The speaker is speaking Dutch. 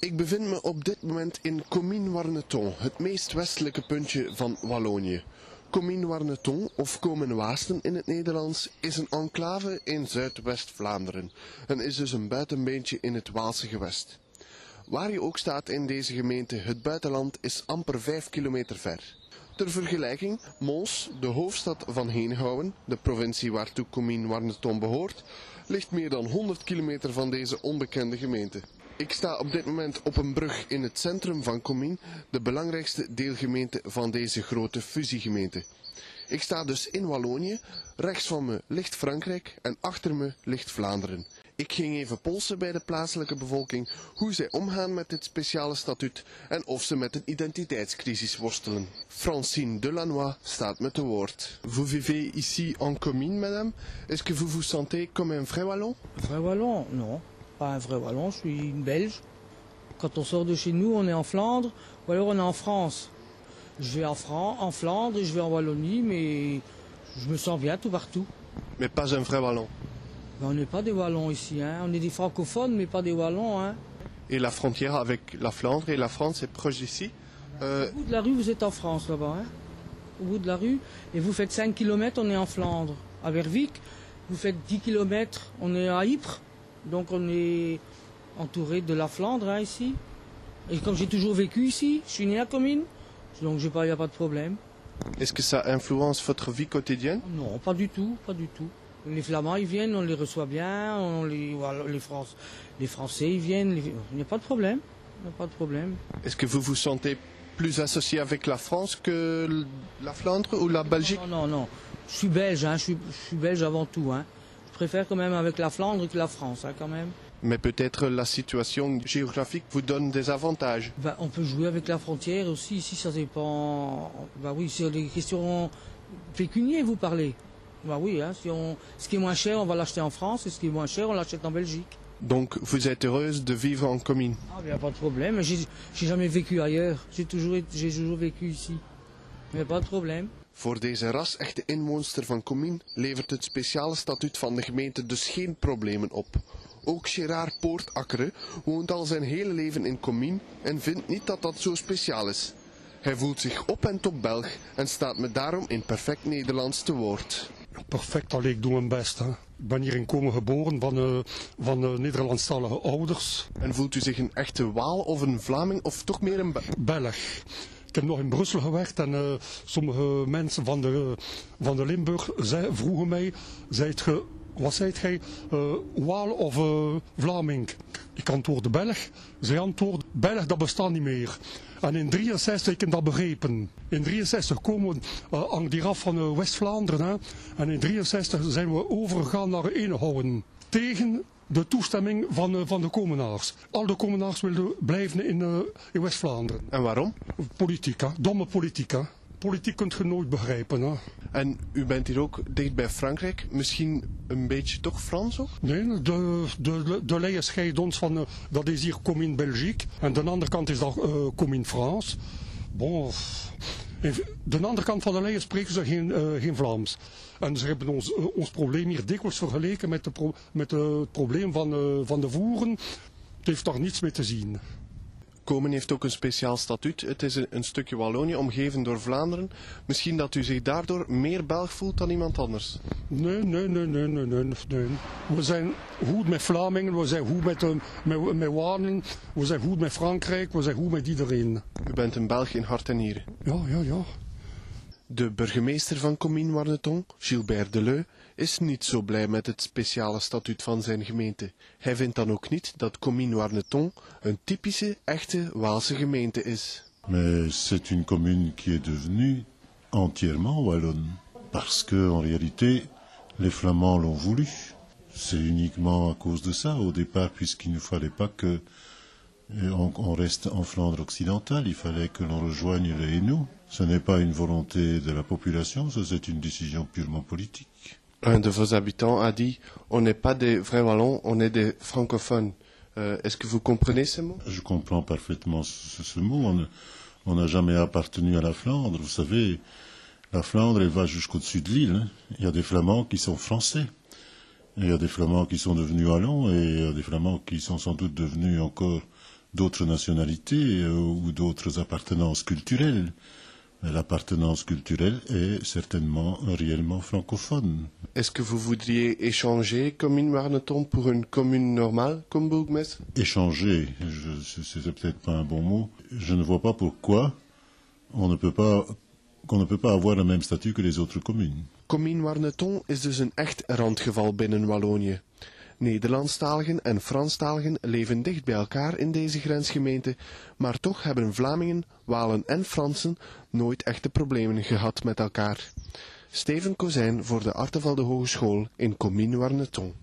Ik bevind me op dit moment in Comines-Warneton, het meest westelijke puntje van Wallonië. Comines-Warneton, of Komen-Waasten in het Nederlands, is een enclave in Zuidwest-Vlaanderen en is dus een buitenbeentje in het Waalse gewest. Waar je ook staat in deze gemeente, het buitenland is amper 5 kilometer ver. Ter vergelijking, Mons, de hoofdstad van Henegouwen, de provincie waartoe Comines-Warneton behoort, ligt meer dan 100 kilometer van deze onbekende gemeente. Ik sta op dit moment op een brug in het centrum van Comines, de belangrijkste deelgemeente van deze grote fusiegemeente. Ik sta dus in Wallonië, rechts van me ligt Frankrijk en achter me ligt Vlaanderen. Ik ging even polsen bij de plaatselijke bevolking hoe zij omgaan met dit speciale statuut en of ze met een identiteitscrisis worstelen. Francine Delannoy staat met te woord. Vous vivez ici en commune, madame? Est-ce que vous vous sentez comme un vrai wallon? Vrai wallon Non, pas un vrai wallon, je suis une belge. Quand on sort de chez nous, on est en Flandre ou alors on est en France. Je vais en, Fran en Flandre, je vais en Wallonie, mais je me sens bien tout partout. Mais pas un vrai wallon. Ben, on n'est pas des wallons ici, hein. on est des francophones, mais pas des wallons. Hein. Et la frontière avec la Flandre et la France est proche d'ici Euh, Au bout de la rue, vous êtes en France là-bas. Hein. Au bout de la rue, et vous faites 5 km, on est en Flandre. À Vervic, vous faites 10 km, on est à Ypres. Donc on est entouré de la Flandre hein, ici. Et comme j'ai toujours vécu ici, je suis né à Comines, donc il n'y a pas de problème. Est-ce que ça influence votre vie quotidienne? Non, pas du tout, pas du tout. Les Flamands, ils viennent, on les reçoit bien, on les, voilà, les, France, les Français, ils viennent, les- il n'y a pas de problème. Il n'y a pas de problème. Est-ce que vous vous sentez plus associé avec la France que la Flandre ou la Belgique? Non, non, non. Je suis belge, hein, je, suis, je suis belge avant tout. Hein. Je préfère quand même avec la Flandre que la France, hein, quand même. Mais peut-être la situation géographique vous donne des avantages. Ben, on peut jouer avec la frontière aussi, ici ça dépend. Ben oui, sur les questions pécuniaires vous parlez. Ben oui, hein, si on, ce qui est moins cher, on va l'acheter en France, et ce qui est moins cher, on l'achète en Belgique. Donc vous êtes heureuse de vivre en commune. Ah, a pas de problème. J'ai jamais vécu ailleurs. J'ai toujours, toujours vécu ici. De problème. Voor deze ras-echte inwoonster van Comines levert het speciale statuut van de gemeente dus geen problemen op. Ook Gerard Poortakkeren woont al zijn hele leven in Comines en vindt niet dat dat zo speciaal is. Hij voelt zich op en top Belg en staat me daarom in perfect Nederlands te woord. Perfect, allee, ik doe mijn best. Hè. Ik ben hier in Komen geboren van, eh, van eh, Nederlandstalige ouders. En voelt u zich een echte Waal of een Vlaming of toch meer een Belg? Belg. Ik heb nog in Brussel gewerkt en eh, sommige mensen van de, van de Limburg zei, vroegen mij, zijt ge, wat zijt gij, eh, Waal of eh, Vlaming? Ik antwoordde Belg. Zij antwoordde, Belg dat bestaat niet meer. En in 63 heb ik dat begrepen. In 63 komen we uh, hier af van West-Vlaanderen. En in 63 zijn we overgegaan naar Eenhouden. Tegen de toestemming van, eh, van de Komenaars. Al de Komenaars wilden blijven in, eh, in West-Vlaanderen. En waarom? Politiek, hè? domme politiek. Hè? Politiek kunt je nooit begrijpen. Hè? En u bent hier ook dicht bij Frankrijk, misschien een beetje toch Frans ook? Nee, de, de, de, de lijn scheidt ons van, eh, dat is hier Commune Belgique. En de andere kant is dat eh Commune France. Bon, de andere kant van de lijn spreken ze geen, eh, geen Vlaams. En ze hebben ons, eh, ons probleem hier dikwijls vergeleken met, de met het probleem van, eh, van de voeren. Het heeft daar niets mee te zien. Komen heeft ook een speciaal statuut. Het is een, stukje Wallonië, omgeven door Vlaanderen. Misschien dat u zich daardoor meer Belg voelt dan iemand anders. Nee, nee, nee, nee, nee, nee, nee. We zijn goed met Vlamingen, we zijn goed met, eh, met, met Walen, we zijn goed met Frankrijk, we zijn goed met iedereen. U bent een Belg in hart en nieren. Ja, ja, ja. De burgemeester van Comines Warneton, Gilbert Deleu, is niet zo blij met het speciale statuut van zijn gemeente. Hij vindt dan ook niet dat Comines Warneton een typische, echte Waalse gemeente is. Mais c'est une commune qui est devenue entièrement wallonne. Parce que, en réalité, les Flamands l'ont voulu. C'est uniquement à cause de ça, au départ, puisqu'il ne fallait pas que on, on reste en Flandre occidentale, il fallait que l'on rejoigne les Hainaut. Ce n'est pas une volonté de la population, c'est une décision purement politique. Un de vos habitants a dit On n'est pas des vrais Wallons, on est des francophones. Euh, Est-ce que vous comprenez ce mot? Je comprends parfaitement ce, ce mot. On n'a jamais appartenu à la Flandre. Vous savez, la Flandre, elle va jusqu'au-dessus de l'île. hein. Il y a des Flamands qui sont français. Il y a des Flamands qui sont devenus wallons et il y a des Flamands qui sont sans doute devenus encore d'autres nationalités euh, ou d'autres appartenances culturelles. Mais l'appartenance culturelle est certainement réellement francophone. Est-ce que vous voudriez échanger commune Warneton pour une commune normale comme Bourgmestre? Échanger, c'est c'est peut-être pas un bon mot. Je ne vois pas pourquoi on ne peut pas qu'on ne peut pas avoir le même statut que les autres communes. Commune Warneton is dus een echt randgeval binnen Wallonië. Nederlandstaligen en Franstaligen leven dicht bij elkaar in deze grensgemeente, maar toch hebben Vlamingen, Walen en Fransen nooit echte problemen gehad met elkaar. Steven Kozijn voor de Artevelde Hogeschool in Commune Warneton.